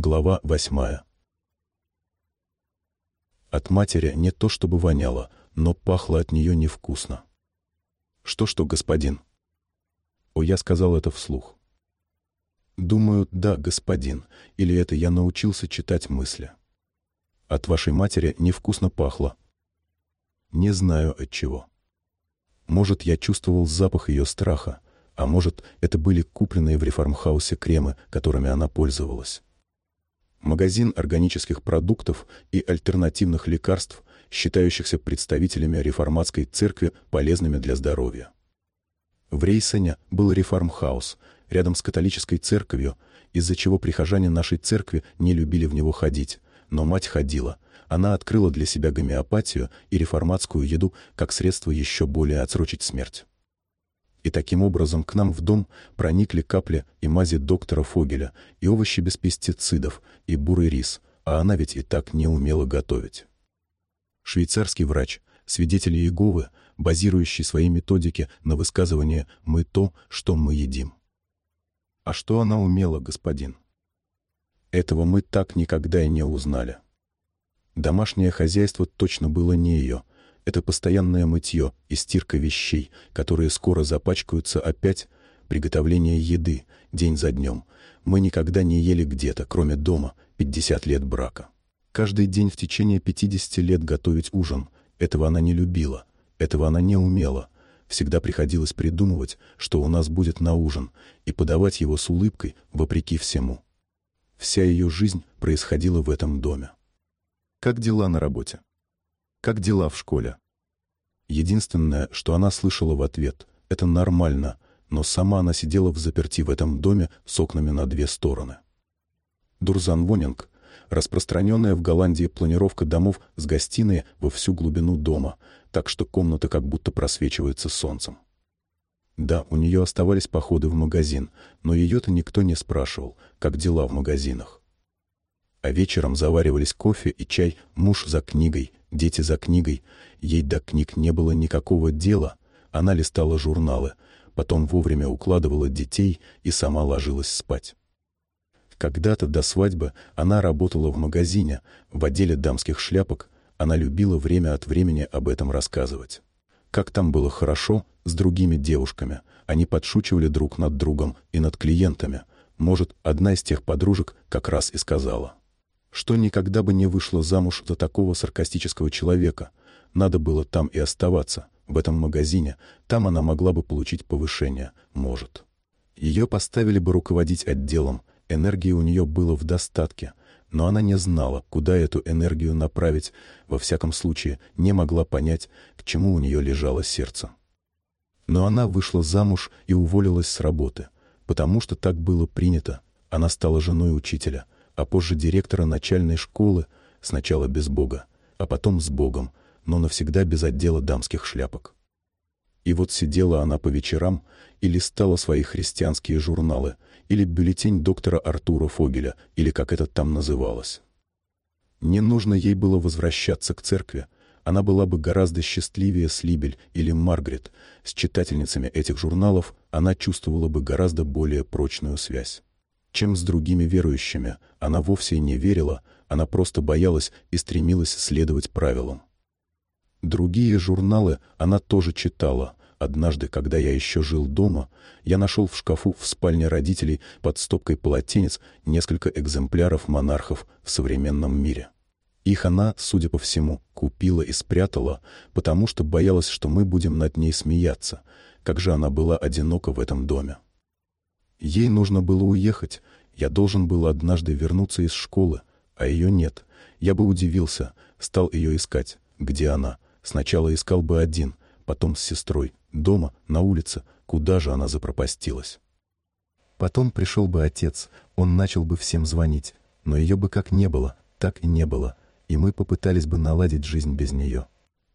Глава восьмая. От матери не то чтобы воняло, но пахло от нее невкусно. «Что-что, господин?» О, я сказал это вслух. «Думаю, да, господин, или это я научился читать мысли. От вашей матери невкусно пахло. Не знаю от чего. Может, я чувствовал запах ее страха, а может, это были купленные в реформхаусе кремы, которыми она пользовалась. Магазин органических продуктов и альтернативных лекарств, считающихся представителями реформатской церкви полезными для здоровья. В Рейсене был реформхаус, рядом с католической церковью, из-за чего прихожане нашей церкви не любили в него ходить, но мать ходила. Она открыла для себя гомеопатию и реформатскую еду как средство еще более отсрочить смерть. И таким образом к нам в дом проникли капли и мази доктора Фогеля, и овощи без пестицидов, и бурый рис, а она ведь и так не умела готовить. Швейцарский врач, свидетель Иеговы, базирующий свои методики на высказывание «мы то, что мы едим». А что она умела, господин? Этого мы так никогда и не узнали. Домашнее хозяйство точно было не ее. Это постоянное мытье и стирка вещей, которые скоро запачкаются опять, приготовление еды, день за днем. Мы никогда не ели где-то, кроме дома, 50 лет брака. Каждый день в течение 50 лет готовить ужин. Этого она не любила, этого она не умела. Всегда приходилось придумывать, что у нас будет на ужин, и подавать его с улыбкой, вопреки всему. Вся ее жизнь происходила в этом доме. Как дела на работе? Как дела в школе? Единственное, что она слышала в ответ, это нормально, но сама она сидела в заперти в этом доме с окнами на две стороны. Дурзан Вонинг распространенная в Голландии планировка домов с гостиной во всю глубину дома, так что комната как будто просвечивается солнцем. Да, у нее оставались походы в магазин, но ее-то никто не спрашивал, как дела в магазинах. А вечером заваривались кофе и чай, муж за книгой, дети за книгой. Ей до книг не было никакого дела. Она листала журналы, потом вовремя укладывала детей и сама ложилась спать. Когда-то до свадьбы она работала в магазине, в отделе дамских шляпок, она любила время от времени об этом рассказывать. Как там было хорошо с другими девушками, они подшучивали друг над другом и над клиентами. Может, одна из тех подружек как раз и сказала, что никогда бы не вышла замуж за такого саркастического человека. Надо было там и оставаться, в этом магазине, там она могла бы получить повышение, может. Ее поставили бы руководить отделом, Энергии у нее было в достатке, но она не знала, куда эту энергию направить, во всяком случае не могла понять, к чему у нее лежало сердце. Но она вышла замуж и уволилась с работы, потому что так было принято. Она стала женой учителя, а позже директора начальной школы, сначала без Бога, а потом с Богом, но навсегда без отдела дамских шляпок. И вот сидела она по вечерам и листала свои христианские журналы или бюллетень доктора Артура Фогеля, или как это там называлось. Не нужно ей было возвращаться к церкви, она была бы гораздо счастливее с Либель или Маргарет. С читательницами этих журналов она чувствовала бы гораздо более прочную связь. Чем с другими верующими, она вовсе не верила, она просто боялась и стремилась следовать правилам. Другие журналы она тоже читала, Однажды, когда я еще жил дома, я нашел в шкафу в спальне родителей под стопкой полотенец несколько экземпляров монархов в современном мире. Их она, судя по всему, купила и спрятала, потому что боялась, что мы будем над ней смеяться, как же она была одинока в этом доме. Ей нужно было уехать, я должен был однажды вернуться из школы, а ее нет. Я бы удивился, стал ее искать. Где она? Сначала искал бы один, потом с сестрой, дома, на улице, куда же она запропастилась. Потом пришел бы отец, он начал бы всем звонить, но ее бы как не было, так и не было, и мы попытались бы наладить жизнь без нее.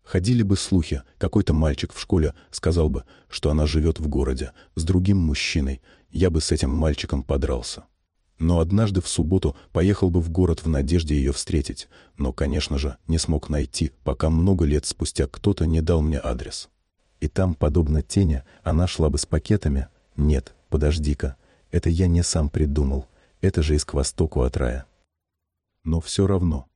Ходили бы слухи, какой-то мальчик в школе сказал бы, что она живет в городе, с другим мужчиной, я бы с этим мальчиком подрался. Но однажды в субботу поехал бы в город в надежде ее встретить, но, конечно же, не смог найти, пока много лет спустя кто-то не дал мне адрес и там, подобно тени, она шла бы с пакетами. Нет, подожди-ка, это я не сам придумал, это же из к востоку от рая. но все равно.